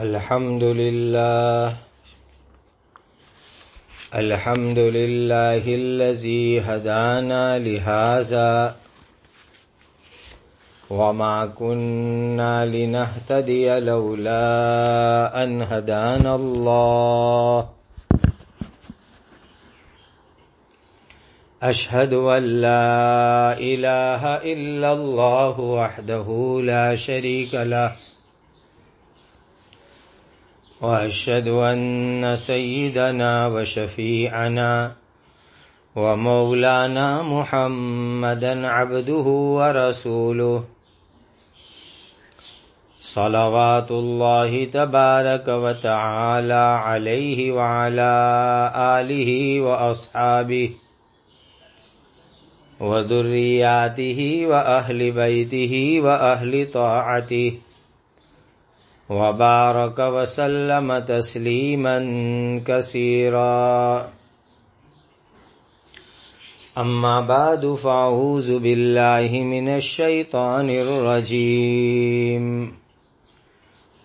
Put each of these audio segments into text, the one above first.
الحمد لله الحمد لله الذي هدانا لهذا. وما كنا لنهتدي لولا أن هدانا الله. أشهد أن لا إله إلا الله وحده لا شريك له. وأشهد أن سيدنا وشفيعنا ومولانا محمدا عبده ورسوله. صلوات الله تبارك وتعالى عليه وعلى آله وأصحابه وذرياته وأهل بيته وأهل طاعته. وبارك وسلم تسليما كثيرا. أما بعد فأعوذ بالله من الشيطان الرجيم.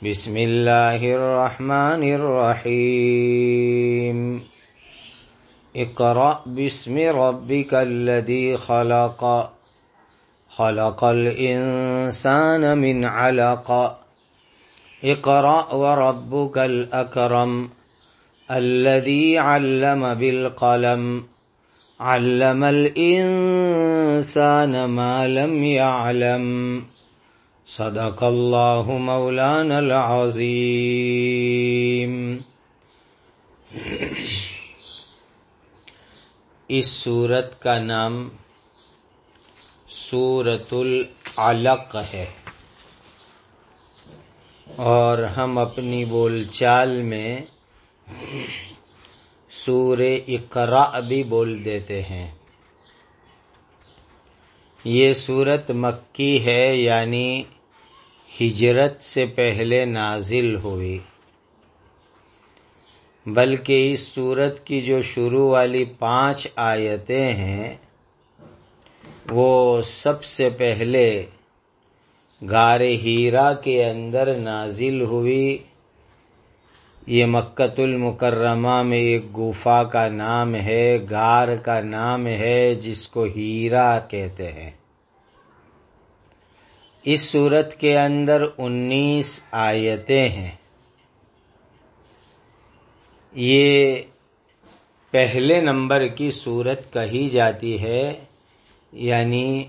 بسم الله الرحمن الرحيم. اقرأ باسم ربك الذي خلق. خلق الإنسان من علق. اقرأ وربك الأكرم الذي علم بالقلم. علم الإنسان ما لم يعلم. صدق الله مولانا العظيم. اس سورت کا نام سورت العلق ہے۔ اور ہم اپنی بول چال میں سور اقرا بھی بول دیتے ہیں۔ یہ صورت مکی ہے یعنی ہجرت سے پہلے نازل ہوئی۔ بلکہ اس صورت کی جو شروع والی پانچ آیتیں ہیں، وہ سب سے پہلے غار ہیرا کے اندر نازل ہوئی۔ یہ مکت المکرمہ میں ایک گفا کا نام ہے، غار کا نام ہے، جس کو ہیرا کہتے ہیں۔ اس صورت کے اندر انیس آیتیں ہیں۔ یہ پہلے نمبر کی صورت کہی جاتی ہے یعنی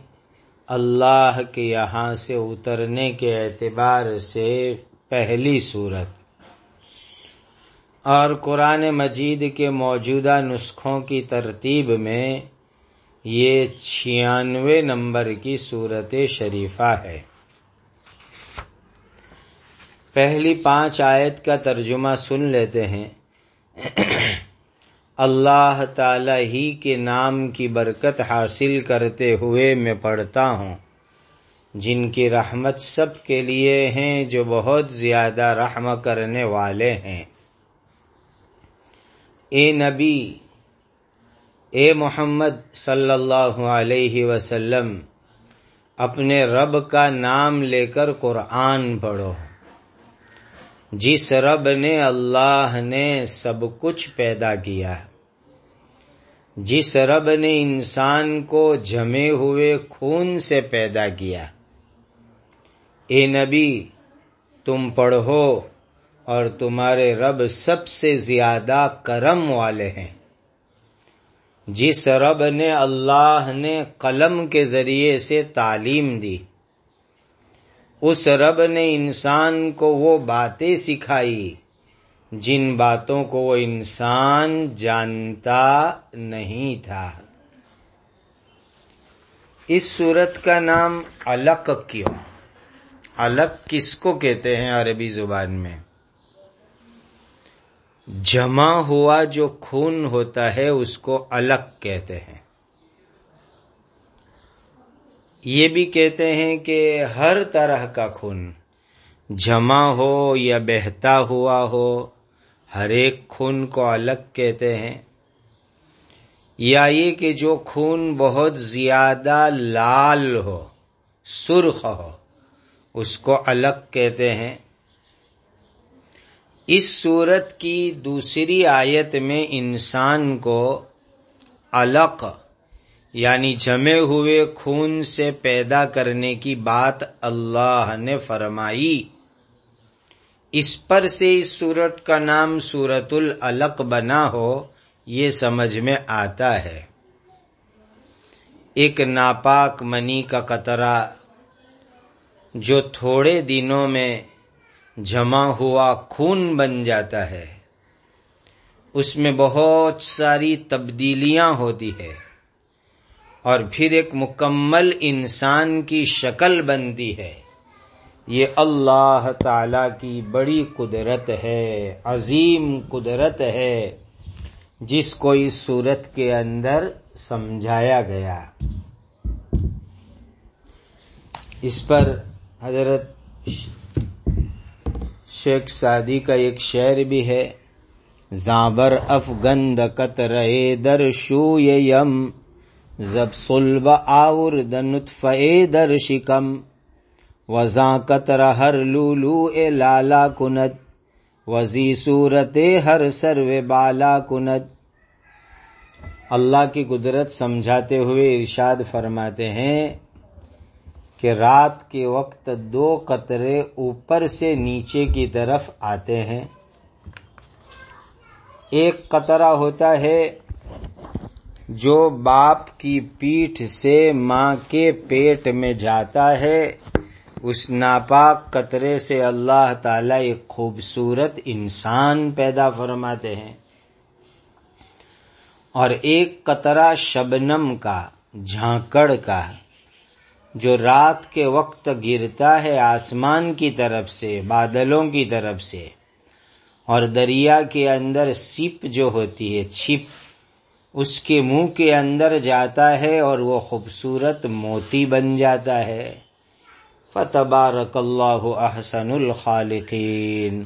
اللہ کے یہاں سے اترنے کے اعتبار سے پہلی صورت۔ اور قرآن مجید کے موجودہ نسخوں کی ترتیب میں یہ چھیانوے نمبر کی صورت شریفہ ہے۔ پہلی پانچ آیت کا ترجمہ سن لیتے ہیں۔ اللہ تعالی ہی کے نام کی برکت حاصل کرتے ہوئے میں پڑھتا ہوں۔ جن کی رحمت سب کے لیے ہیں، جو بہت زیادہ رحم کرنے والے ہیں۔ اے نبی، اے محمد صلی اللہ علیہ وسلم، اپنے رب کا نام لے کر قرآن پڑھو۔ جس رب نے اللہ نے سب کچھ پیدا کیا جس رب نے انسان کو جمے ہوئے خون سے پیدا کیا اے نبی، تم پڑھو اور تمہارے رب سب سے زیادہ کرم والے ہیں۔ جس رب نے اللہ نے قلم کے ذریعے سے تعلیم دی۔ اس رب نے انسان کو وہ باتیں سکھائی، جن باتوں کو وہ انسان جانتا نہیں تھا۔ اس صورت کا نام الک کیوں؟ الک کس کو کہتے ہیں عربی زبان میں؟ جمع ہوا جو خون ہوتا ہے اس کو الک کہتے ہیں۔ یہ بھی کہتے ہیں کہ ہر طرح کا خون، جمع ہو یا بہتا ہوا ہو، ہر ایک خون کو الگ کہتے ہیں۔ یا یہ کہ جو خون بہت زیادہ لال ہو، سرخ ہو، اس کو الگ کہتے ہیں۔ اس صورت کی دوسری آیت میں انسان کو علق یعنی جمے ہوئے خون سے پیدا کرنے کی بات اللہ نے فرمائی۔ اس پر سے اس صورت کا نام سورت العلق بنا ہو، یہ سمجھ میں آتا ہے۔ ایک ناپاک منی کا قطرہ جو تھوڑے دنوں میں جمع ہوا خون بن جاتا ہے، اس میں بہت ساری تبدیلیاں ہوتی ہے اور پھر ایک مکمل انسان کی شکل بنتی ہے۔ یہ اللہ تعالی کی بڑی قدرت ہے، عظیم قدرت ہے، جس کو اس صورت کے اندر سمجھایا گیا۔ اس پر حضرت شیخ سعدی کا ایک شعر بھی ہے۔ زابر افغند قطر در شو یم۔ زب سلب آور دنطف در شکم وزاں قطر ہر لولو اے لالا کنت وزی صورت ہر سرو بالا کنت اللہ کی قدرت سمجھاتے ہوئے ارشاد فرماتے ہیں کہ رات کے وقت دو قطرے اوپر سے نیچے کی طرف آتے ہیں۔ ایک قطرہ ہوتا ہے جو باپ کی پیٹھ سے ماں کے پیٹ میں جاتا ہے، اس ناپاک قطرے سے اللہ تعالی ایک خوبصورت انسان پیدا فرماتے ہیں۔ اور ایک قطرہ شبنم کا، جھانکڑ کا، جو رات کے وقت گرتا ہے آسمان کی طرف سے، بادلوں کی طرف سے، اور دریا کے اندر سپ جو ہوتی ہے، چھپ اس کے منہ کے اندر جاتا ہے اور وہ خوبصورت موتی بن جاتا ہے۔ فتبارک اللہ احسن الخالقین۔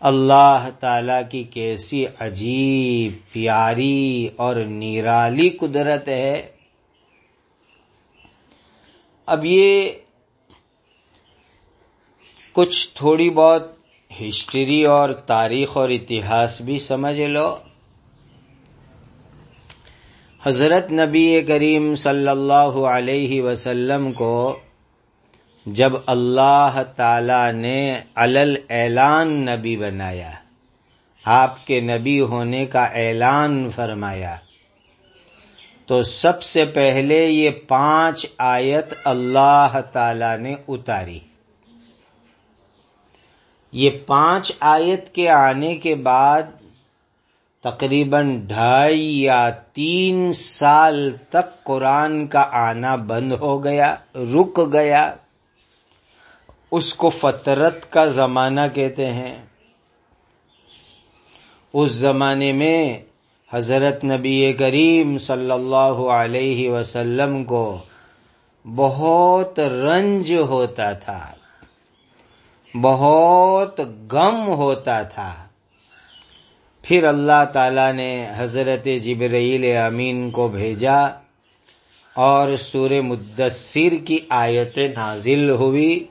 اللہ تعالی کی کیسی عجیب، پیاری اور نیرالی قدرت ہے۔ اب یہ کچھ تھوڑی بہت ہسٹری اور تاریخ اور اتہاس بھی سمجھ لو۔ حضرت نبی کریم صلی اللہ علیہ وسلم کو جب اللہ تعالی نے علل اعلان نبی بنایا، آپ کے نبی ہونے کا اعلان فرمایا، تو سب سے پہلے یہ پانچ آیت اللہ تعالی نے اتاری۔ یہ پانچ آیت کے آنے کے بعد تقریباً ڈھائی یا تین سال تک قرآن کا آنا بند ہو گیا، رک گیا۔ اس کو فطرت کا زمانہ کہتے ہیں۔ اس زمانے میں حضرت نبی کریم صلی اللہ علیہ وسلم کو بہت رنج ہوتا تھا، بہت غم ہوتا تھا۔ پھر اللہ تعالی نے حضرت جبرائیل امین کو بھیجا اور سور مدثر کی آیت نازل ہوئی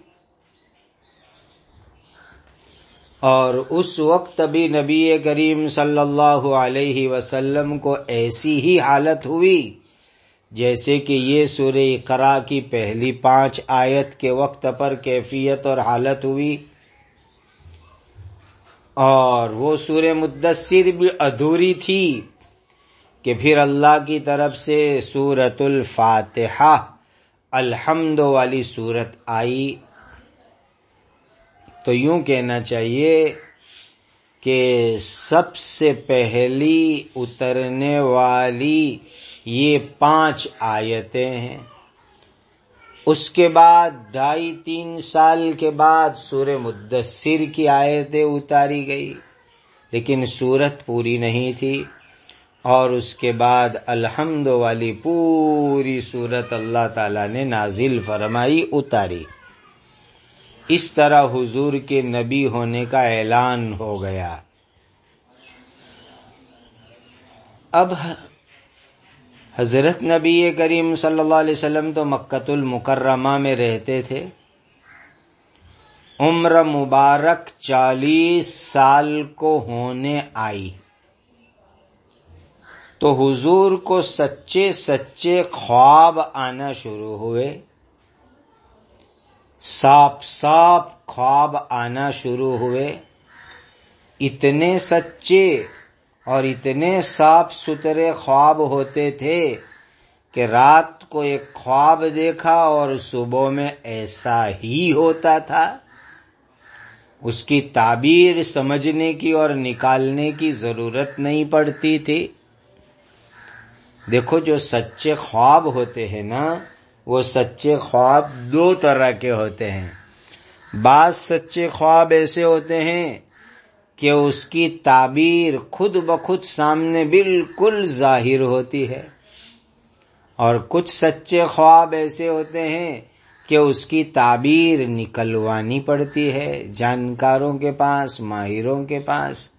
اور اس وقت بھی نبی کریم صلی اللہ علیہ وسلم کو ایسی ہی حالت ہوئی جیسے کہ یہ سورہ اقرا کی پہلی پانچ آیت کے وقت پر کیفیت اور حالت ہوئی۔ اور وہ سورہ مدثر بھی ادھوری تھی کہ پھر اللہ کی طرف سے سورت الفاتحہ الحمد والی صورت آئی۔ تو یوں کہنا چاہیے کہ سب سے پہلی اترنے والی یہ پانچ آیتیں ہیں۔ اس کے بعد ڈھائی تین سال کے بعد سور مدثر کی آیتیں اتاری گئی، لیکن صورت پوری نہیں تھی۔ اور اس کے بعد الحمد والی پوری صورت اللہ تعالی نے نازل فرمائی، اتاری۔ اس طرح حضور کے نبی ہونے کا اعلان ہو گیا۔ اب حضرت نبی کریم صلی اللہ علیہ وسلم تو مکت المکرمہ میں رہتے تھے۔ عمر مبارک چالیس سال کو ہونے آئی۔ تو حضور کو سچے سچے خواب آنا شروع ہوئے۔ صاف صاف خواب آنا شروع ہوئے۔ اتنے سچے اور اتنے صاف ستھرے خواب ہوتے تھے کہ رات کو ایک خواب دیکھا اور صبح میں ایسا ہی ہوتا تھا۔ اس کی تعبیر سمجھنے کی اور نکالنے کی ضرورت نہیں پڑتی تھی۔ دیکھو جو سچے خواب ہوتے ہیں نا، وہ سچے خواب دو طرح کے ہوتے ہیں۔ بعض سچے خواب ایسے ہوتے ہیں کہ اس کی تعبیر خود بخود سامنے بالکل ظاہر ہوتی ہے۔ اور کچھ سچے خواب ایسے ہوتے ہیں کہ اس کی تعبیر نکلوانی پڑتی ہے جانکاروں کے پاس، ماہروں کے پاس۔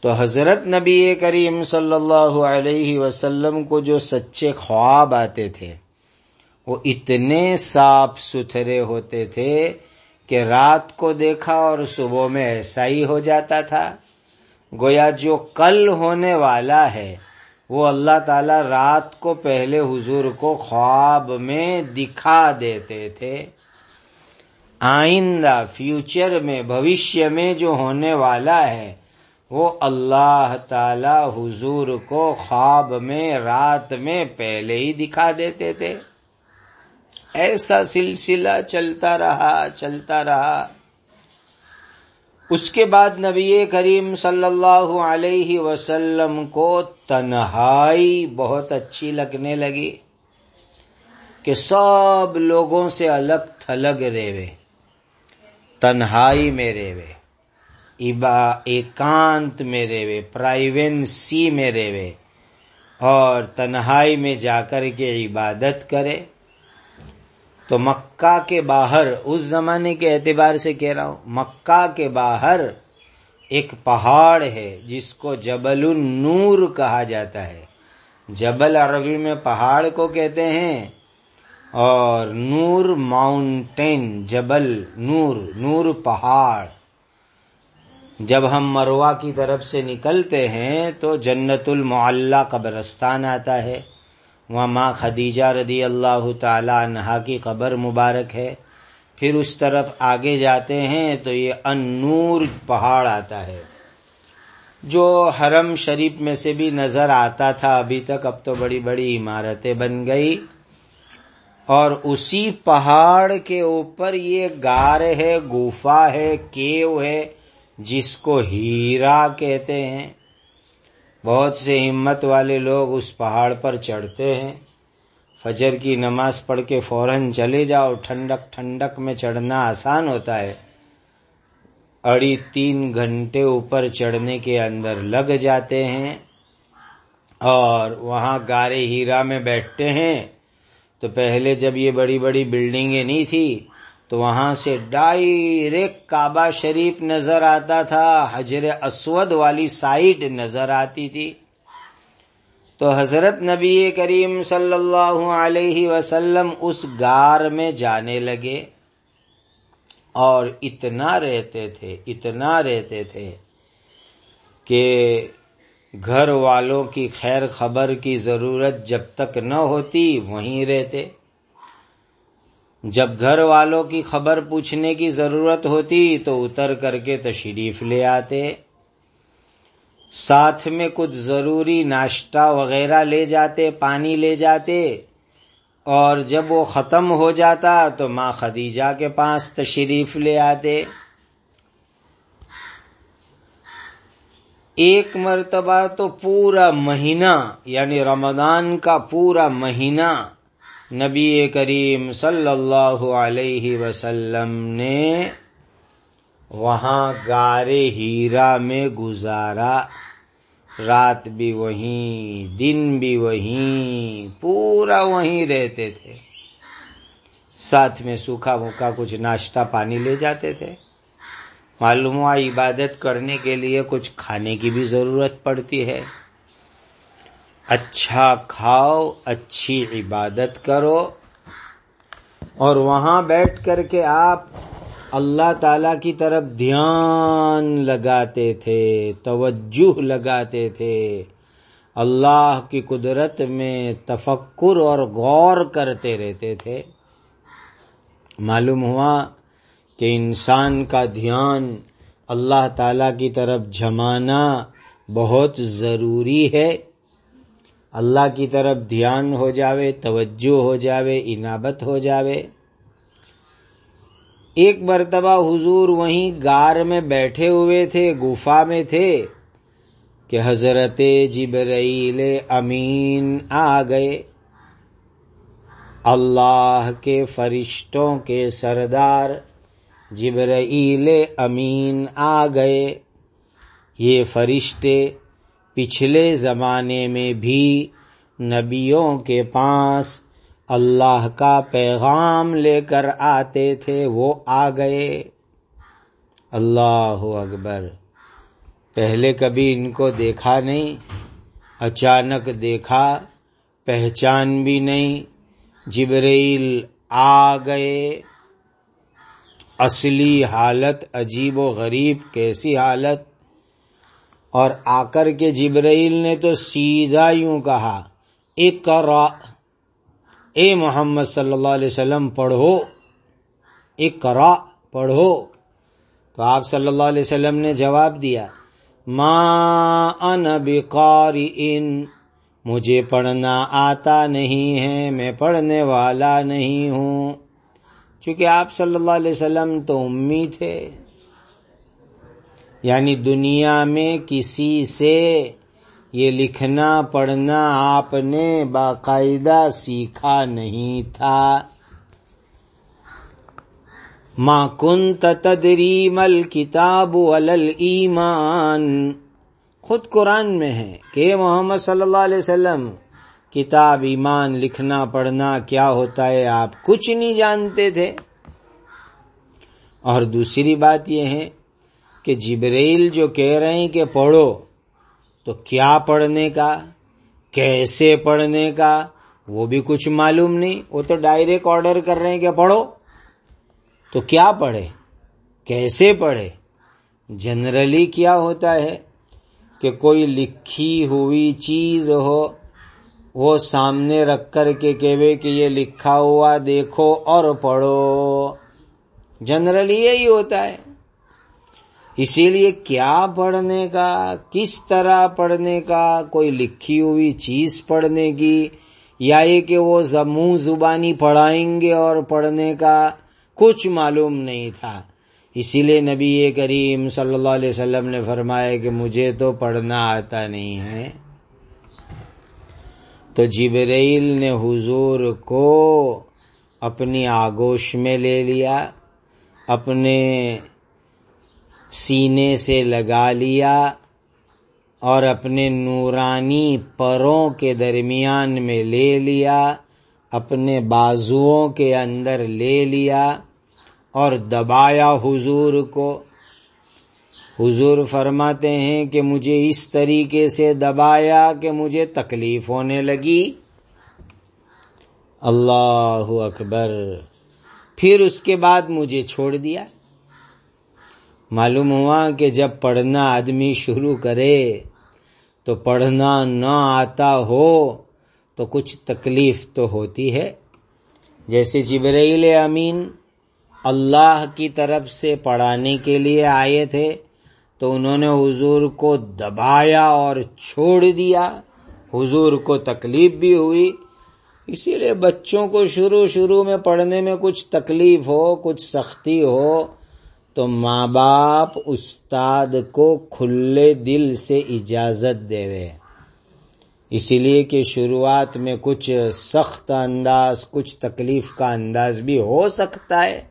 تو حضرت نبی کریم صلی اللہ علیہ وسلم کو جو سچے خواب آتے تھے، وہ اتنے صاف ستھرے ہوتے تھے کہ رات کو دیکھا اور صبح میں ایسا ہی ہو جاتا تھا۔ گویا جو کل ہونے والا ہے، وہ اللہ تعالی رات کو پہلے حضور کو خواب میں دکھا دیتے تھے۔ آئندہ فیوچر میں، بھوشیہ میں جو ہونے والا ہے، وہ اللہ تعالی حضور کو خواب میں، رات میں پہلے ہی دکھا دیتے تھے۔ ایسا سلسلہ چلتا رہا چلتا رہا۔ اس کے بعد نبی کریم صلی اللہ علیہ وسلم کو تنہائی بہت اچھی لگنے لگی کہ سب لوگوں سے الگ تھلگ ریوے، تنہائی میں ریوے ایکانت میں ریوے، پرائیوینسی میں ریوے اور تنہائی میں جا کر کے عبادت کرے۔ تو مکہ کے باہر، اس زمانے کے اعتبار سے کہہ رہا ہوں، مکہ کے باہر ایک پہاڑ ہے جس کو جبل النور کہا جاتا ہے۔ جبل عربی میں پہاڑ کو کہتے ہیں اور نور ماؤنٹین جبل نور نور پہاڑ۔ جب ہم مروا کی طرف سے نکلتے ہیں تو جنت المعلہ قبرستان آتا ہے۔ وہاں ماں خدیجہ رضی اللہ تعالی عنہا کی قبر مبارک ہے۔ پھر اس طرف آگے جاتے ہیں تو یہ انور پہاڑ آتا ہے۔ جو حرم شریف میں سے بھی نظر آتا تھا، ابھی تک اب تو بڑی بڑی عمارتیں بن گئی۔ اور اسی پہاڑ کے اوپر یہ گار ہے گوفا ہے، کیو ہے، جس کو ہیرا کہتے ہیں۔ بہت سے ہمت والے لوگ اس پہاڑ پر چڑھتے ہیں۔ فجر کی نماز پڑھ کے فوراً چلے جاؤ، ٹھنڈک ٹھنڈک میں چڑھنا آسان ہوتا ہے۔ اڑی تین گھنٹے اوپر چڑھنے کے اندر لگ جاتے ہیں اور وہاں گارے ہیرا میں بیٹھتے ہیں۔ تو پہلے جب یہ بڑی بڑی بلڈنگیں نہیں تھی تو وہاں سے ڈائریکٹ کعبہ شریف نظر آتا تھا، حجر اسود والی سائڈ نظر آتی تھی۔ تو حضرت نبی کریم صلی اللہ علیہ وسلم اس گار میں جانے لگے اور اتنا رہتے تھے، اتنا رہتے تھے کہ گھر والوں کی خیر خبر کی ضرورت جب تک نہ ہوتی، وہیں رہتے۔ جب گھر والوں کی خبر پوچھنے کی ضرورت ہوتی تو اتر کر کے تشریف لے آتے۔ ساتھ میں کچھ ضروری ناشتہ وغیرہ لے جاتے، پانی لے جاتے۔ اور جب وہ ختم ہو جاتا تو ماں خدیجہ کے پاس تشریف لے آتے۔ ایک مرتبہ تو پورا مہینہ یعنی رمضان کا پورا مہینہ نبی کریم صلی اللہ علیہ وسلم نے وہاں گارے ہیرا میں گزارا۔ رات بھی وہیں، دن بھی وہیں، پورا وہیں رہتے تھے۔ ساتھ میں سوکھا موکھا کچھ ناشتہ پانی لے جاتے تھے۔ معلوم ہوا عبادت کرنے کے لیے کچھ کھانے کی بھی ضرورت پڑتی ہے۔ اچھا کھاؤ، اچھی عبادت کرو۔ اور وہاں بیٹھ کر کے آپ اللہ تعالی کی طرف دھیان لگاتے تھے، توجہ لگاتے تھے۔ اللہ کی قدرت میں تفکر اور غور کرتے رہتے تھے۔ معلوم ہوا کہ انسان کا دھیان اللہ تعالی کی طرف جمانا بہت ضروری ہے۔ اللہ کی طرف دھیان ہو جاوے، توجہ ہو جاوے انابت ہو جاوے۔ ایک مرتبہ حضور وہیں گار میں بیٹھے ہوئے تھے گفا میں تھے کہ حضرت جبرائیل امین آ گئے۔ اللہ کے فرشتوں کے سردار جبرائیل امین آ گئے۔ یہ فرشتے پچھلے زمانے میں بھی نبیوں کے پاس اللہ کا پیغام لے کر آتے تھے، وہ آ گئے۔ اللہ اکبر۔ پہلے کبھی ان کو دیکھا نہیں، اچانک دیکھا، پہچان بھی نہیں۔ جبریل آ گئے۔ اصلی حالت عجیب و غریب، کیسی حالت؟ اور آ کر کے جبرائیل نے تو سیدھا یوں کہا ایک اے محمد صلی اللہ علیہ وسلم، پڑھو۔ اقرا پڑھو۔ تو آپ صلی اللہ علیہ وسلم نے جواب دیا، ما انا بقارئن۔ مجھے پڑھنا آتا نہیں ہے، میں پڑھنے والا نہیں ہوں۔ چونکہ آپ صلی اللہ علیہ وسلم تو امی تھے۔ یعنی دنیا میں کسی سے یہ لکھنا پڑھنا آپ نے باقاعدہ سیکھا نہیں تھا۔ ما کنت تدری مل کتاب ایمان خود قرآن میں ہے کہ محمد صلی اللہ علیہ وسلم، کتاب ایمان، لکھنا پڑھنا کیا ہوتا ہے آپ کچھ نہیں جانتے تھے۔ اور دوسری بات یہ ہے کہ جبریل جو کہہ رہے ہیں کہ پڑھو، تو کیا پڑھنے کا؟ کیسے پڑھنے کا؟ وہ بھی کچھ معلوم نہیں۔ وہ تو ڈائریکٹ آرڈر کر رہے ہیں کہ پڑھو۔ تو کیا پڑھے؟ کیسے پڑھے؟ جنرلی کیا ہوتا ہے کہ کوئی لکھی ہوئی چیز ہو، وہ سامنے رکھ کر کے کہے کہ یہ لکھا ہوا دیکھو اور پڑھو۔ جنرلی یہی ہوتا ہے۔ اسی لیے کیا پڑھنے کا، کس طرح پڑھنے کا، کوئی لکھی ہوئی چیز پڑھنے کی، یا یہ کہ وہ منہ زبانی پڑھائیں گے اور پڑھنے کا کچھ معلوم نہیں تھا۔ اسی لیے نبی کریم صلی اللہ علیہ وسلم نے فرمایا کہ مجھے تو پڑھنا آتا نہیں ہے۔ تو جبریل نے حضور کو اپنی آگوش میں لے لیا، اپنے سینے سے لگا لیا اور اپنے نورانی پروں کے درمیان میں لے لیا، اپنے بازوؤں کے اندر لے لیا اور دبایا حضور کو۔ حضور فرماتے ہیں کہ مجھے اس طریقے سے دبایا کہ مجھے تکلیف ہونے لگی۔ اللہ اکبر۔ پھر اس کے بعد مجھے چھوڑ دیا۔ معلوم ہوا کہ جب پڑھنا آدمی شروع کرے تو پڑھنا نہ آتا ہو تو کچھ تکلیف تو ہوتی ہے۔ جیسے جبرائیل امین اللہ کی طرف سے پڑھانے کے لیے آئے تھے تو انہوں نے حضور کو دبایا اور چھوڑ دیا۔ حضور کو تکلیف بھی ہوئی۔ اسی لیے بچوں کو شروع شروع میں پڑھنے میں کچھ تکلیف ہو، کچھ سختی ہو تو ماں باپ استاد کو کھلے دل سے اجازت دے وے اسی لیے کہ شروعات میں کچھ سخت انداز، کچھ تکلیف کا انداز بھی ہو سکتا ہے۔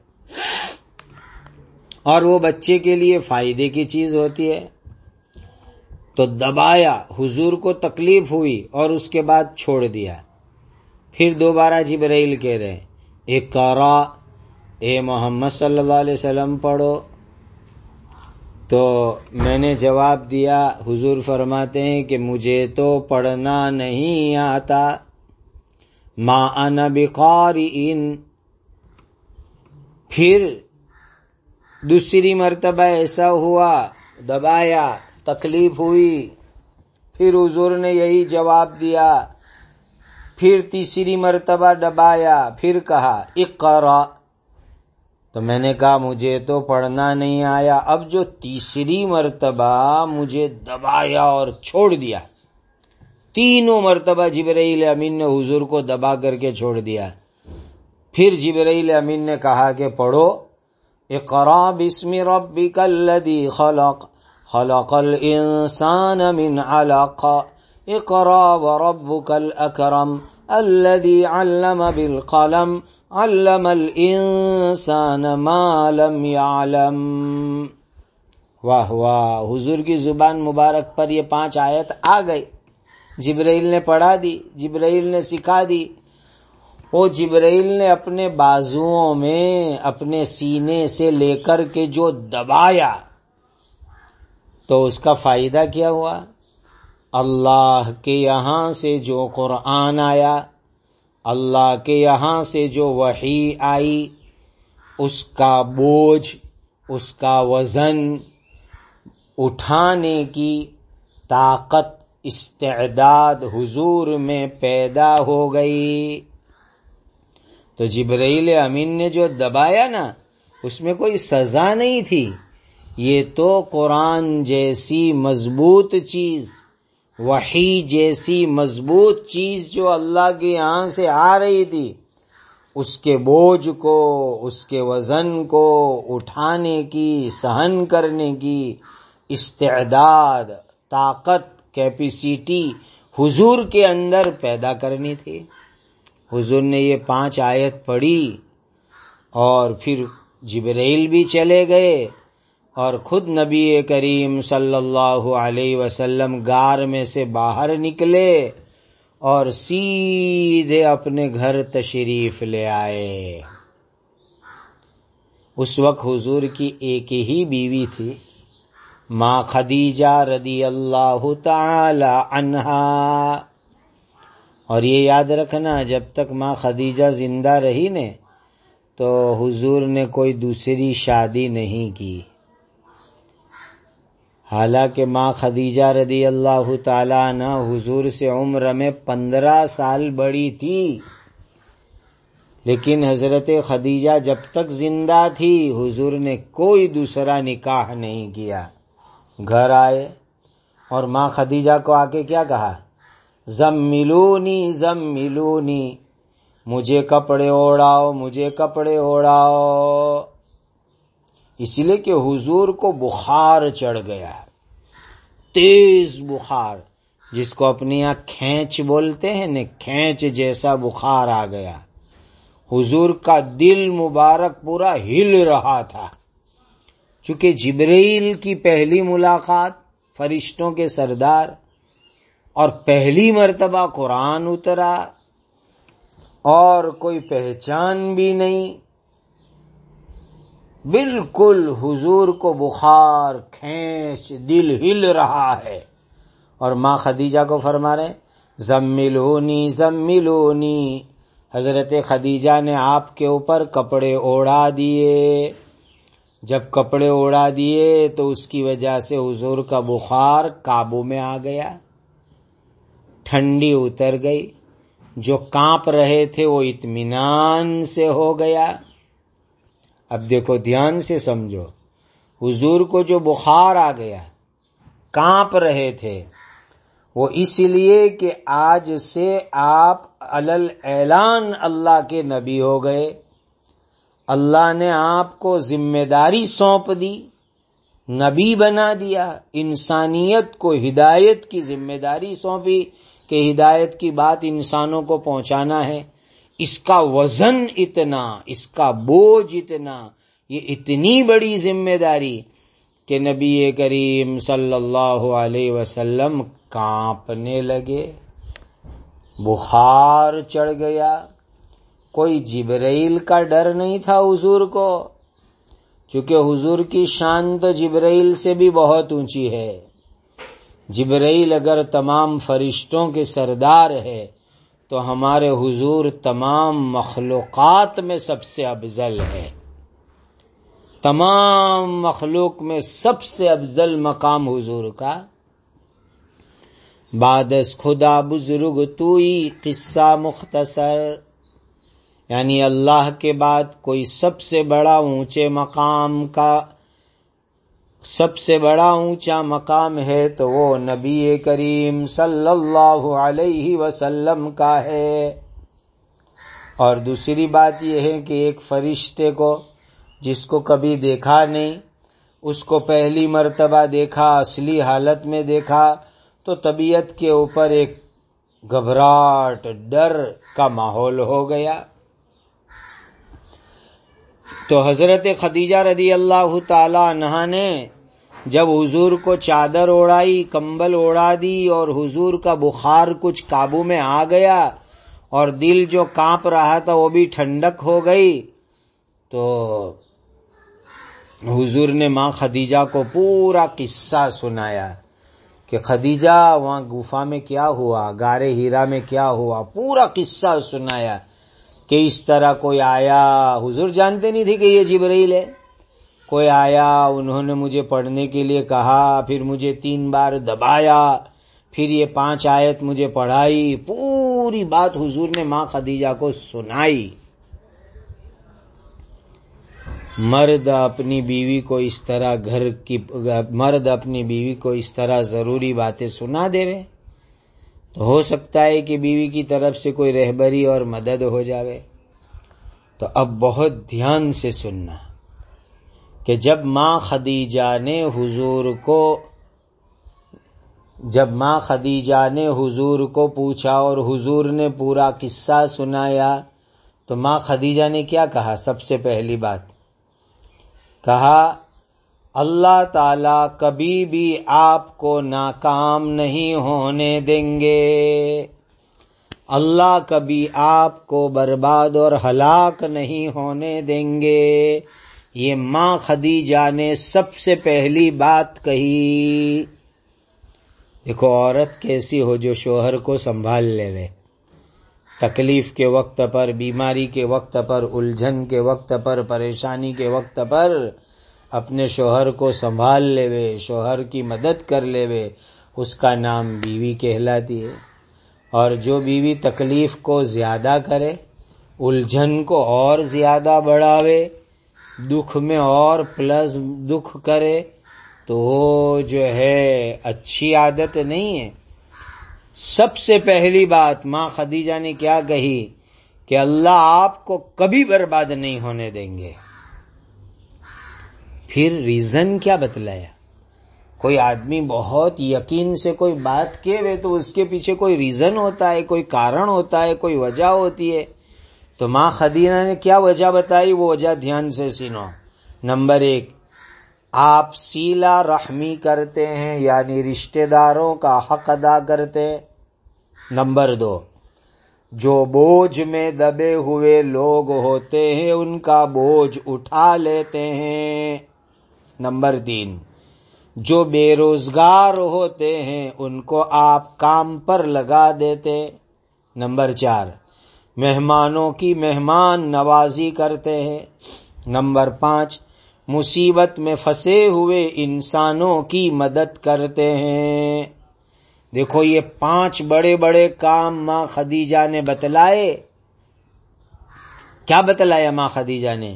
اور وہ بچے کے لیے فائدے کی چیز ہوتی ہے۔ تو دبایا، حضور کو تکلیف ہوئی اور اس کے بعد چھوڑ دیا۔ پھر دوبارہ جبرائیل کہہ رہے ایک اے محمد صلی اللہ علیہ وسلم پڑھو۔ تو میں نے جواب دیا، حضور فرماتے ہیں کہ مجھے تو پڑھنا نہیں آتا۔ ما انا بقارئین پھر دوسری مرتبہ ایسا ہوا، دبایا، تکلیف ہوئی۔ پھر حضور نے یہی جواب دیا۔ پھر تیسری مرتبہ دبایا، پھر کہا اقرا تو میں نے کہا مجھے تو پڑھنا نہیں آیا، اب جو تیسری مرتبہ مجھے دبایا اور چھوڑ دیا۔ تینوں مرتبہ جبرائیل امین نے حضور کو دبا کر کے چھوڑ دیا۔ پھر جبرائیل امین نے کہا کہ پڑھو اقرا بسم ربک الذی خلق خلق الانسان من علق اقرا وربک الاکرم الذي علم بالقلم۔ علم الانسان ما لم يعلم۔ واہ واہ، حضور کی زبان مبارک پر یہ پانچ آیت آ گئی۔ جبرائیل نے پڑھا دی، جبرائیل نے سکھا دی۔ وہ جبرائیل نے اپنے بازوؤں میں اپنے سینے سے لے کر کے جو دبایا، تو اس کا فائدہ کیا ہوا؟ اللہ کے یہاں سے جو قرآن آیا اللہ کے یہاں سے جو وحی آئی، اس کا بوجھ، اس کا وزن اٹھانے کی طاقت، استعداد حضور میں پیدا ہو گئی۔ تو جبرائیل امین نے جو دبایا نا، اس میں کوئی سزا نہیں تھی۔ یہ تو قرآن جیسی مضبوط چیز۔ وہی جیسی مضبوط چیز جو اللہ کے یہاں سے آ رہی تھی، اس کے بوجھ کو، اس کے وزن کو اٹھانے کی، سہن کرنے کی استعداد، طاقت کیپیسٹی حضور کے اندر پیدا کرنی تھی۔ حضور نے یہ پانچ آیت پڑھی اور پھر جبریل بھی چلے گئے۔ اور خود نبی کریم صلی اللہ علیہ وسلم گار میں سے باہر نکلے اور سیدھے اپنے گھر تشریف لے آئے۔ اس وقت حضور کی ایک ہی بیوی تھی، ماں خدیجہ رضی اللہ تعالی عنہا۔ اور یہ یاد رکھنا، جب تک ماں خدیجہ زندہ رہی نے، تو حضور نے کوئی دوسری شادی نہیں کی۔ حالانکہ ماں خدیجہ رضی اللہ تعالی نہ حضور سے عمر میں پندرہ سال بڑی تھی۔ لیکن حضرت خدیجہ جب تک زندہ تھی، حضور نے کوئی دوسرا نکاح نہیں کیا۔ گھر آئے اور ماں خدیجہ کو آ کے کیا کہا؟ زم ملونی زم ملونی مجھے کپڑے اوڑاؤ مجھے کپڑے اوڑاؤ اس لیے کہ حضور کو بخار چڑھ گیا تیز بخار، جس کو اپنی یہاں کھینچ بولتے ہیں نا کھینچ جیسا بخار آ گیا۔ حضور کا دل مبارک پورا ہل رہا تھا۔ چونکہ جبریل کی پہلی ملاقات فرشتوں کے سردار اور پہلی مرتبہ قرآن اترا اور کوئی پہچان بھی نہیں بالکل حضور کو بخار، کھینچ، دل ہل رہا ہے۔ اور ماں خدیجہ کو فرما رہے زملونی زملونی، حضرت خدیجہ نے آپ کے اوپر کپڑے اوڑا دیے۔ جب کپڑے اوڑا دیے تو اس کی وجہ سے حضور کا بخار قابو میں آ گیا۔ ٹھنڈی اتر گئی۔ جو کانپ رہے تھے وہ اطمینان سے ہو گیا۔ اب دیکھو، دھیان سے سمجھو۔ حضور کو جو بخار آ گیا، کانپ رہے تھے۔ وہ اس لیے کہ آج سے آپ الل اعلان اللہ کے نبی ہو گئے۔ اللہ نے آپ کو ذمہ داری سونپ دی، نبی بنا دیا، انسانیت کو ہدایت کی ذمہ داری سونپی کہ ہدایت کی بات انسانوں کو پہنچانا ہے۔ اس کا وزن اتنا، اس کا بوجھ اتنا، یہ اتنی بڑی ذمہ داری کہ نبی کریم صلی اللہ علیہ وسلم کانپنے لگے، بخار چڑھ گیا۔ کوئی جبرائیل کا ڈر نہیں تھا حضور کو، چونکہ حضور کی شان تو جبرائیل سے بھی بہت اونچی ہے۔ جبرائیل اگر تمام فرشتوں کے سردار ہے تو ہمارے حضور تمام مخلوقات میں سب سے افضل ہے تمام مخلوق میں سب سے افضل مقام حضور کا۔ بادس خدا بزرگ توئی قصہ مختصر۔ یعنی اللہ کے بعد کوئی سب سے بڑا اونچے مقام کا سب سے بڑا اونچا مقام ہے تو وہ نبی کریم صلی اللہ علیہ وسلم کا ہے۔ اور دوسری بات یہ ہے کہ ایک فرشتے کو جس کو کبھی دیکھا نہیں، اس کو پہلی مرتبہ دیکھا، اصلی حالت میں دیکھا، تو طبیعت کے اوپر ایک گھبراہٹ، ڈر کا ماحول ہو گیا۔ تو حضرت خدیجہ رضی اللہ تعالی عنہ نے جب حضور کو چادر اوڑائی کمبل اوڑا دی اور حضور کا بخار کچھ قابو میں آ گیا اور دل جو کانپ رہا تھا وہ بھی ٹھنڈک ہو گئی، تو حضور نے ماں خدیجہ کو پورا قصہ سنایا کہ خدیجہ وہاں گفا میں کیا ہوا، گارے ہیرا میں کیا ہوا، پورا قصہ سنایا۔ کہ اس طرح کوئی آیا، حضور جانتے نہیں تھے کہ یہ جبرائیل ہے۔ کوئی آیا، انہوں نے مجھے پڑھنے کے لیے کہا، پھر مجھے تین بار دبایا، پھر یہ پانچ آیت مجھے پڑھائی، پوری بات حضور نے ماں خدیجہ کو سنائی۔ مرد اپنی بیوی کو اس طرح گھر کی، مرد اپنی بیوی کو اس طرح ضروری باتیں سنا دے تو ہو سکتا ہے کہ بیوی کی طرف سے کوئی رہبری اور مدد ہو جاوے۔ تو اب بہت دھیان سے سننا کہ جب ماں خدیجہ نے حضور کو جب ماں خدیجہ نے حضور کو پوچھا اور حضور نے پورا قصہ سنایا، تو ماں خدیجہ نے کیا کہا؟ سب سے پہلی بات، کہا اللہ تعالی کبھی بھی آپ کو ناکام نہیں ہونے دیں گے۔ اللہ کبھی آپ کو برباد اور ہلاک نہیں ہونے دیں گے۔ یہ ماں خدیجہ نے سب سے پہلی بات کہی۔ دیکھو، عورت کیسی ہو جو شوہر کو سنبھال لے وے تکلیف کے وقت پر، بیماری کے وقت پر، الجھن کے وقت پر، پریشانی کے وقت پر اپنے شوہر کو سنبھال لے وے شوہر کی مدد کر لے وے اس کا نام بیوی کہلاتی ہے۔ اور جو بیوی تکلیف کو زیادہ کرے، الجھن کو اور زیادہ بڑھاوے، دکھ میں اور پلس دکھ کرے، تو وہ جو ہے، اچھی عادت نہیں ہے۔ سب سے پہلی بات، ماں خدیجہ نے کیا کہی کہ اللہ آپ کو کبھی برباد نہیں ہونے دیں گے۔ پھر ریزن کیا بتلایا؟ کوئی آدمی بہت یقین سے کوئی بات کیے تو اس کے پیچھے کوئی ریزن ہوتا ہے، کوئی کارن ہوتا ہے، کوئی وجہ ہوتی ہے۔ تو ماں خدینہ نے کیا وجہ بتائی؟ وہ وجہ دھیان سے سنو۔ نمبر ایک، آپ سیلا رحمی کرتے ہیں یعنی رشتہ داروں کا حق ادا کرتے۔ نمبر دو، جو بوجھ میں دبے ہوئے لوگ ہوتے ہیں، ان کا بوجھ اٹھا لیتے ہیں۔ نمبر تین۔ جو بے روزگار ہوتے ہیں، ان کو آپ کام پر لگا دیتے۔ نمبر چار۔ مہمانوں کی مہمان نوازی کرتے ہیں۔ نمبر پانچ۔ مصیبت میں پھنسے ہوئے انسانوں کی مدد کرتے ہیں۔ دیکھو، یہ پانچ بڑے بڑے کام ماں خدیجہ نے بتلائے۔ کیا بتلایا ماں خدیجہ نے؟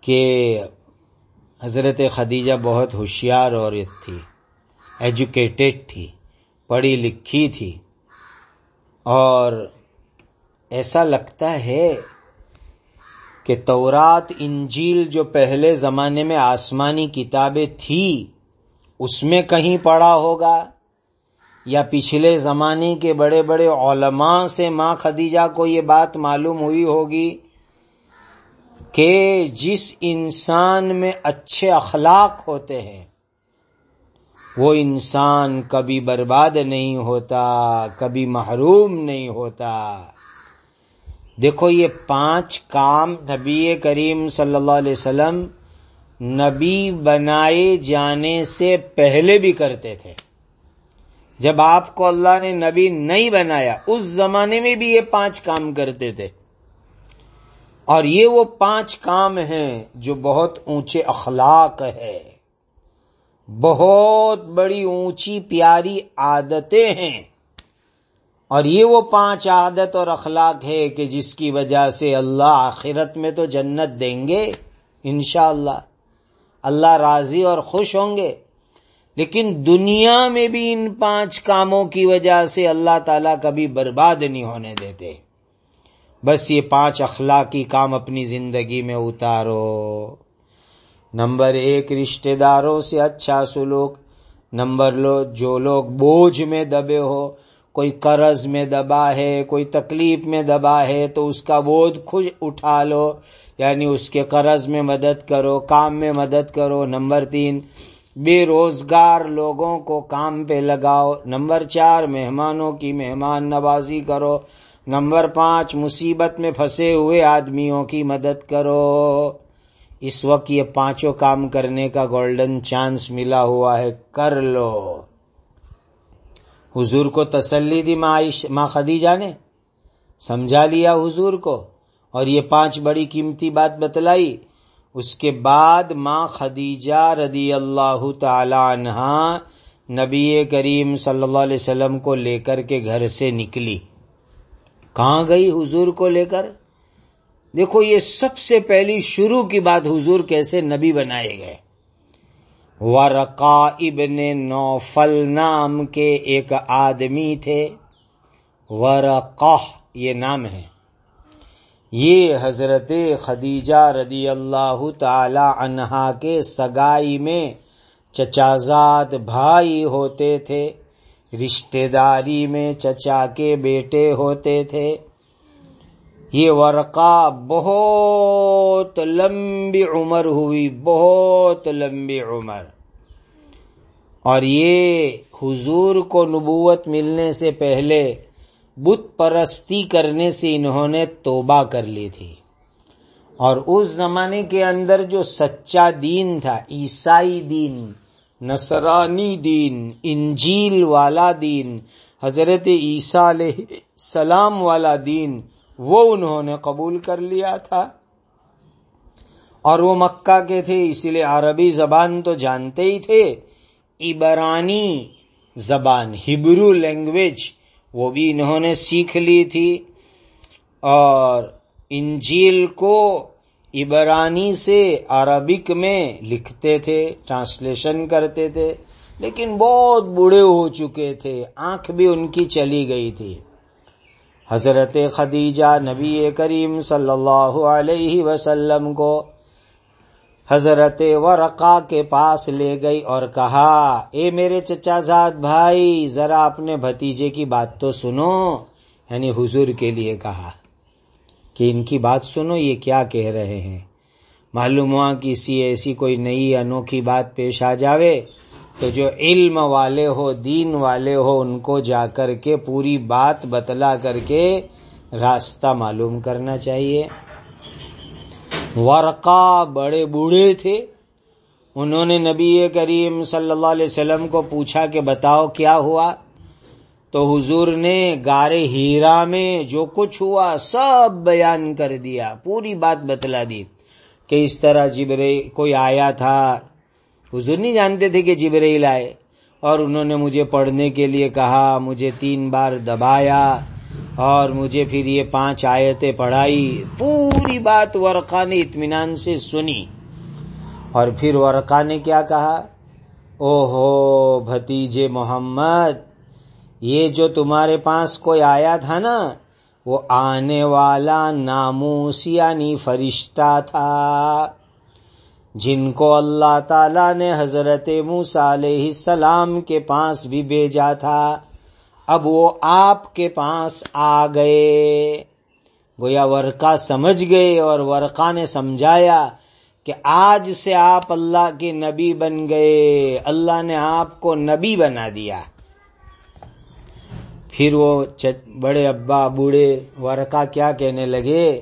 کہ حضرت خدیجہ بہت ہوشیار عورت تھی ایجوکیٹڈ تھی، پڑھی لکھی تھی۔ اور ایسا لگتا ہے کہ تورات، انجیل جو پہلے زمانے میں آسمانی کتابیں تھی اس میں کہیں پڑھا ہوگا؟ یا پچھلے زمانے کے بڑے بڑے علماء سے ماں خدیجہ کو یہ بات معلوم ہوئی ہوگی کہ جس انسان میں اچھے اخلاق ہوتے ہیں، وہ انسان کبھی برباد نہیں ہوتا، کبھی محروم نہیں ہوتا۔ دیکھو، یہ پانچ کام نبی کریم صلی اللہ علیہ وسلم نبی بنائے جانے سے پہلے بھی کرتے تھے۔ جب آپ کو اللہ نے نبی نہیں بنایا، اس زمانے میں بھی یہ پانچ کام کرتے تھے۔ اور یہ وہ پانچ کام ہیں جو بہت اونچے اخلاق ہے بہت بڑی اونچی پیاری عادتیں ہیں۔ اور یہ وہ پانچ عادت اور اخلاق ہے کہ جس کی وجہ سے اللہ آخرت میں تو جنت دیں گے، انشاءاللہ۔ اللہ اللہ راضی اور خوش ہوں گے۔ لیکن دنیا میں بھی ان پانچ کاموں کی وجہ سے اللہ تعالیٰ کبھی برباد نہیں ہونے دیتے۔ بس یہ پانچ اخلاقی کام اپنی زندگی میں اتارو۔ نمبر ایک، رشتہ داروں سے اچھا سلوک۔ نمبر لو، جو لوگ بوجھ میں دبے ہو، کوئی قرض میں دبا ہے، کوئی تکلیف میں دبا ہے، تو اس کا بوجھ خود اٹھا لو۔ یعنی اس کے قرض میں مدد کرو، کام میں مدد کرو۔ نمبر تین، بے روزگار لوگوں کو کام پہ لگاؤ۔ نمبر چار، مہمانوں کی مہمان نوازی کرو۔ نمبر پانچ، مصیبت میں پھنسے ہوئے آدمیوں کی مدد کرو۔ اس وقت یہ پانچوں کام کرنے کا گولڈن چانس ملا ہوا ہے، کر لو۔ حضور کو تسلی دی ماں خدیجہ نے۔ سمجھا لیا حضور کو۔ اور یہ پانچ بڑی قیمتی بات بتلائی۔ اس کے بعد ماں خدیجہ رضی اللہ تعالی عنہ نبی کریم صلی اللہ علیہ وسلم کو لے کر کے گھر سے نکلی۔ کہاں گئی حضور کو لے کر؟ دیکھو، یہ سب سے پہلی شروع کی بات حضور کیسے نبی بنائے گئے۔ ورقا ابن نوفل نام کے ایک آدمی تھے۔ ورقہ یہ نام ہے۔ یہ حضرت خدیجہ رضی اللہ تعالی عنہا کے سگائی میں چچازاد بھائی ہوتے تھے۔ رشتہ داری میں چچا کے بیٹے ہوتے تھے۔ یہ ورقہ بہت لمبی عمر ہوئی، بہت لمبی عمر۔ اور یہ حضور کو نبوت ملنے سے پہلے بت پرستی کرنے سے انہوں نے توبہ کر لی تھی۔ اور اس زمانے کے اندر جو سچا دین تھا، عیسائی دین نصرانی دین، انجیل والا دین، حضرت عیسیٰ علیہ السلام والا دین، وہ انہوں نے قبول کر لیا تھا۔ اور وہ مکہ کے تھے، اسی لیے عربی زبان تو جانتے ہی تھے۔ عبرانی زبان، ہبرو لینگویج، وہ بھی انہوں نے سیکھ لی تھی۔ اور انجیل کو عبرانی سے عربک میں لکھتے تھے، ٹرانسلیشن کرتے تھے، لیکن بہت بوڑھے ہو چکے تھے، آنکھ بھی ان کی چلی گئی تھی۔ حضرت خدیجہ نبی کریم صلی اللہ علیہ وسلم کو حضرت ورقا کے پاس لے گئی اور کہا، اے میرے چچا زاد بھائی، ذرا اپنے بھتیجے کی بات تو سنو۔ یعنی حضور کے لیے کہا۔ کہ ان کی بات سنو، یہ کیا کہہ رہے ہیں؟ معلوم ہوا کسی ایسی کوئی نئی انوکھی بات پیش آ جاوے تو جو علم والے ہو، دین والے ہو، ان کو جا کر کے پوری بات بتلا کر کے راستہ معلوم کرنا چاہیے۔ ورقا بڑے بوڑھے تھے۔ انہوں نے نبی کریم صلی اللہ علیہ وسلم کو پوچھا کہ بتاؤ کیا ہوا؟ تو حضور نے گارے ہیرا میں جو کچھ ہوا سب بیان کر دیا، پوری بات بتلا دی کہ اس طرح جبرے کوئی آیا تھا۔ حضور نہیں جانتے تھے کہ جبریل آئے۔ اور انہوں نے مجھے پڑھنے کے لیے کہا، مجھے تین بار دبایا اور مجھے پھر یہ پانچ آیتیں پڑھائی۔ پوری بات ورقا نے اطمینان سے سنی۔ اور پھر ورقا نے کیا کہا؟ او ہو بھتیجے محمد یہ جو تمہارے پاس کوئی آیا تھا نا، وہ آنے والا ناموس یعنی فرشتہ تھا۔ جن کو اللہ تعالی نے حضرت علیہ السلام کے پاس بھی بھیجا تھا، اب وہ آپ کے پاس آ گئے۔ گویا ورقا سمجھ گئے اور ورقا نے سمجھایا کہ آج سے آپ اللہ کے نبی بن گئے۔ اللہ نے آپ کو نبی بنا دیا۔ پھر وہ بڑے ابا بوڑھے ورقا کیا کہنے لگے؟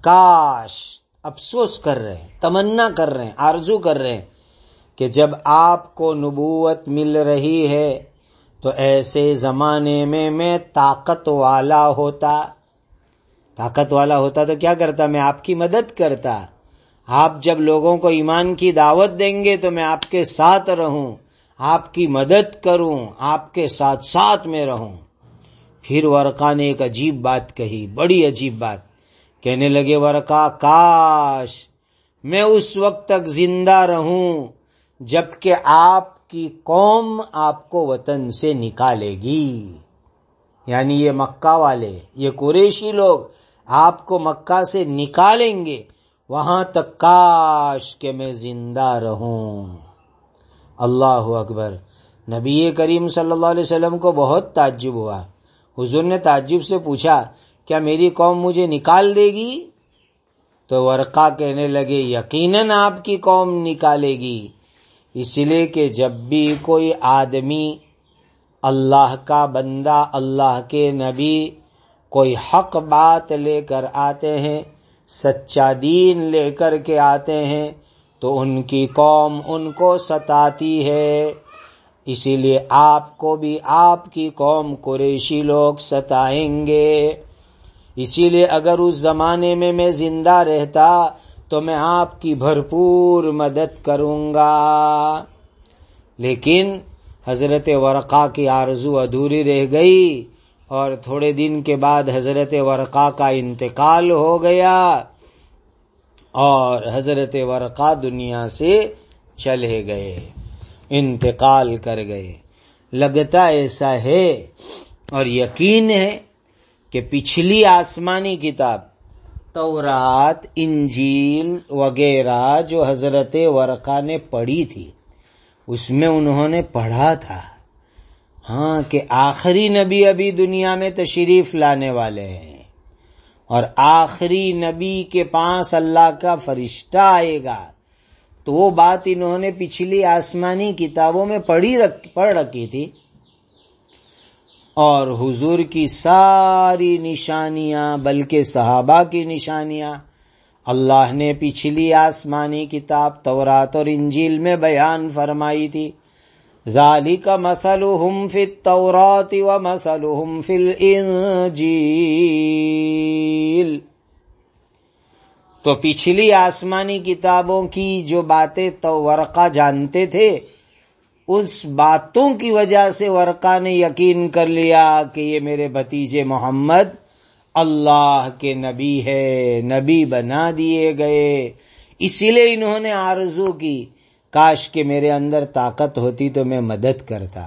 کاش، افسوس کر رہے ہیں، تمنا کر رہے ہیں، آرزو کر رہے ہیں کہ جب آپ کو نبوت مل رہی ہے تو ایسے زمانے میں میں طاقت والا ہوتا۔ طاقت والا ہوتا تو کیا کرتا؟ میں آپ کی مدد کرتا۔ آپ جب لوگوں کو ایمان کی دعوت دیں گے تو میں آپ کے ساتھ رہوں۔ آپ کی مدد کروں، آپ کے ساتھ ساتھ میں رہوں۔ پھر ورقا نے ایک عجیب بات کہی، بڑی عجیب بات۔ کہنے لگے، ورقا، کاش، میں اس وقت تک زندہ رہوں جبکہ آپ کی قوم آپ کو وطن سے نکالے گی۔ یعنی یہ مکہ والے، یہ قریشی لوگ آپ کو مکہ سے نکالیں گے، وہاں تک کاش کہ میں زندہ رہوں۔ اللہ اکبر۔ نبی کریم صلی اللہ علیہ وسلم کو بہت تعجب ہوا۔ حضور نے تعجب سے پوچھا، کیا میری قوم مجھے نکال دے گی؟ تو ورقا کہنے لگے، یقیناً آپ کی قوم نکالے گی۔ اس لیے کہ جب بھی کوئی آدمی اللہ کا بندہ، اللہ کے نبی، کوئی حق بات لے کر آتے ہیں، سچا دین لے کر کے آتے ہیں تو ان کی قوم ان کو ستاتی ہے۔ اسی لیے آپ کو بھی آپ کی قوم قریشی لوگ ستائیں گے۔ اسی لیے اگر اس زمانے میں میں زندہ رہتا تو میں آپ کی بھرپور مدد کروں گا۔ لیکن حضرت ورقا کی آرزو ادھوری رہ گئی اور تھوڑے دن کے بعد حضرت ورقا کا انتقال ہو گیا۔ اور حضرت ورقا دنیا سے چلے گئے، انتقال کر گئے۔ لگتا ایسا ہے اور یقین ہے کہ پچھلی آسمانی کتاب، تورات، انجیل وغیرہ جو حضرت ورقا نے پڑھی تھی، اس میں انہوں نے پڑھا تھا۔ ہاں کہ آخری نبی ابھی دنیا میں تشریف لانے والے ہیں۔ اور آخری نبی کے پاس اللہ کا فرشتہ آئے گا۔ تو وہ بات انہوں نے پچھلی آسمانی کتابوں میں پڑھی رکھ، پڑھ رکھی تھی۔ اور حضور کی ساری نشانیاں، بلکہ صحابہ کی نشانیاں، اللہ نے پچھلی آسمانی کتاب تورات اور انجیل میں بیان فرمائی تھی۔ ذالک مثلهم فی التورات و مثلهم فی الانجیل تو پچھلی آسمانی کتابوں کی جو باتیں تو ورقہ جانتے تھے، اس باتوں کی وجہ سے ورقہ نے یقین کر لیا کہ یہ میرے بھتیجے محمد اللہ کے نبی ہے، نبی بنا دیے گئے۔ اسی لیے انہوں نے آرزو کی کاش کہ میرے اندر طاقت ہوتی تو میں مدد کرتا۔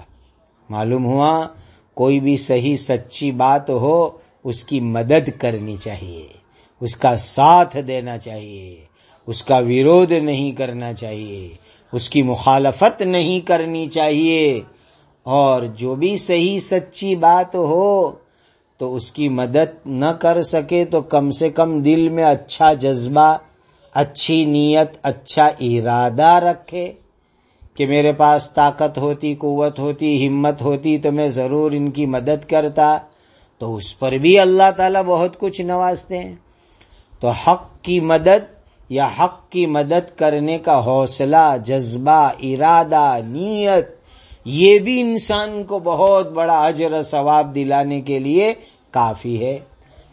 معلوم ہوا، کوئی بھی صحیح سچی بات ہو، اس کی مدد کرنی چاہیے۔ اس کا ساتھ دینا چاہیے۔ اس کا ویرود نہیں کرنا چاہیے۔ اس کی مخالفت نہیں کرنی چاہیے۔ اور جو بھی صحیح سچی بات ہو، تو اس کی مدد نہ کر سکے تو کم سے کم دل میں اچھا جذبہ اچھی نیت اچھا ارادہ رکھے کہ میرے پاس طاقت ہوتی، قوت ہوتی، ہمت ہوتی تو میں ضرور ان کی مدد کرتا تو اس پر بھی اللہ تعالیٰ بہت کچھ نوازتے ہیں۔ تو حق کی مدد یا حق کی مدد کرنے کا حوصلہ، جذبہ، ارادہ، نیت، یہ بھی انسان کو بہت بڑا اجر ثواب دلانے کے لیے کافی ہے۔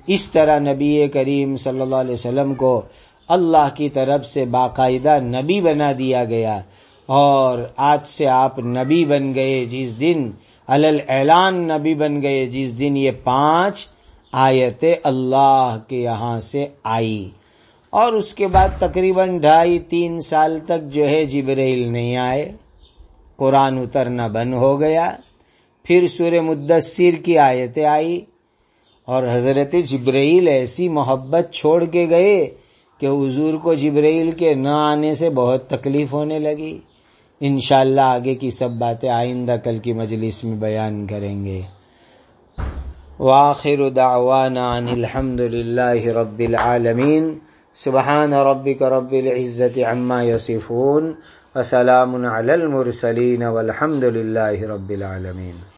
اس طرح نبی کریم صلی اللہ علیہ وسلم کو اللہ کی طرف سے باقاعدہ نبی بنا دیا گیا اور آج سے آپ نبی بن گئے جس دن الل اعلان نبی بن گئے جس دن یہ پانچ آیت اللہ کے یہاں سے آئی اور اس کے بعد تقریباً ڈھائی تین سال تک جو ہے جبریل نہیں آئے، قرآن اترنا بند ہو گیا، پھر سور مدثر کی آیتیں آئی اور حضرت جبرائیل ایسی محبت چھوڑ کے گئے کہ حضور کو جبرائیل کے نہ آنے سے بہت تکلیف ہونے لگی۔ انشاءاللہ اللہ آگے کی سب باتیں آئندہ کل کی مجلس میں بیان کریں گے۔ واخر دعوانا عن الحمد لله رب العالمين سبحان ربك رب العزة عما يصفون وسلام على المرسلين والحمد لله رب العالمين